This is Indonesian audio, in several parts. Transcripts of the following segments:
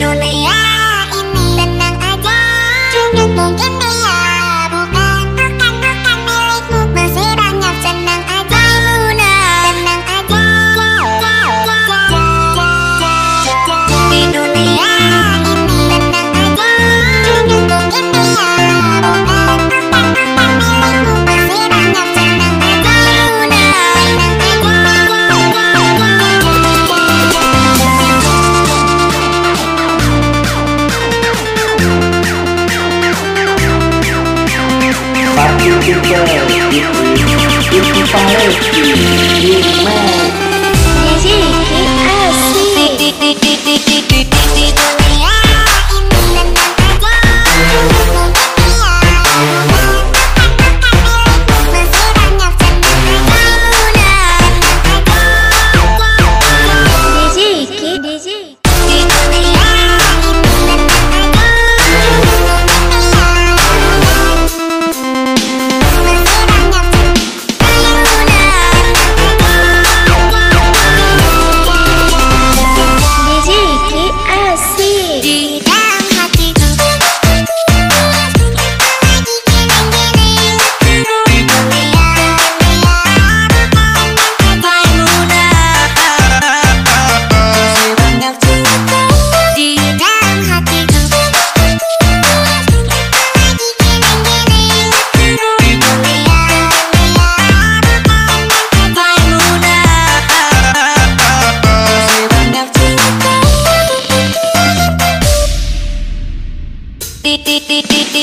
Dunia ini tenang aja Cuma mungkin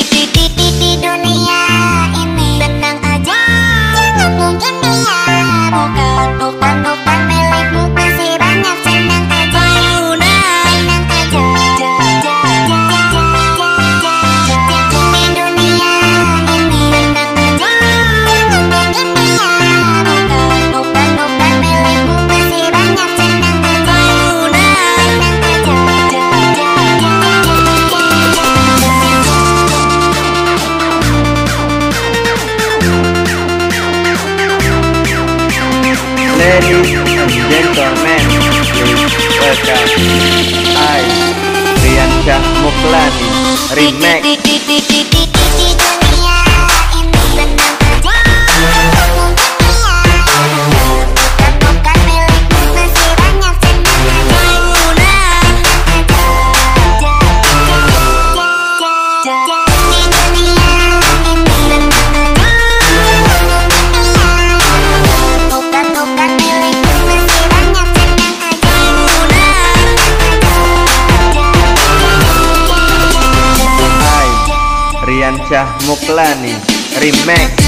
ti. Ladies and gentlemen, please welcome I, Rian Syah Muklani, Remake I, Rian Syah Muklani, Remake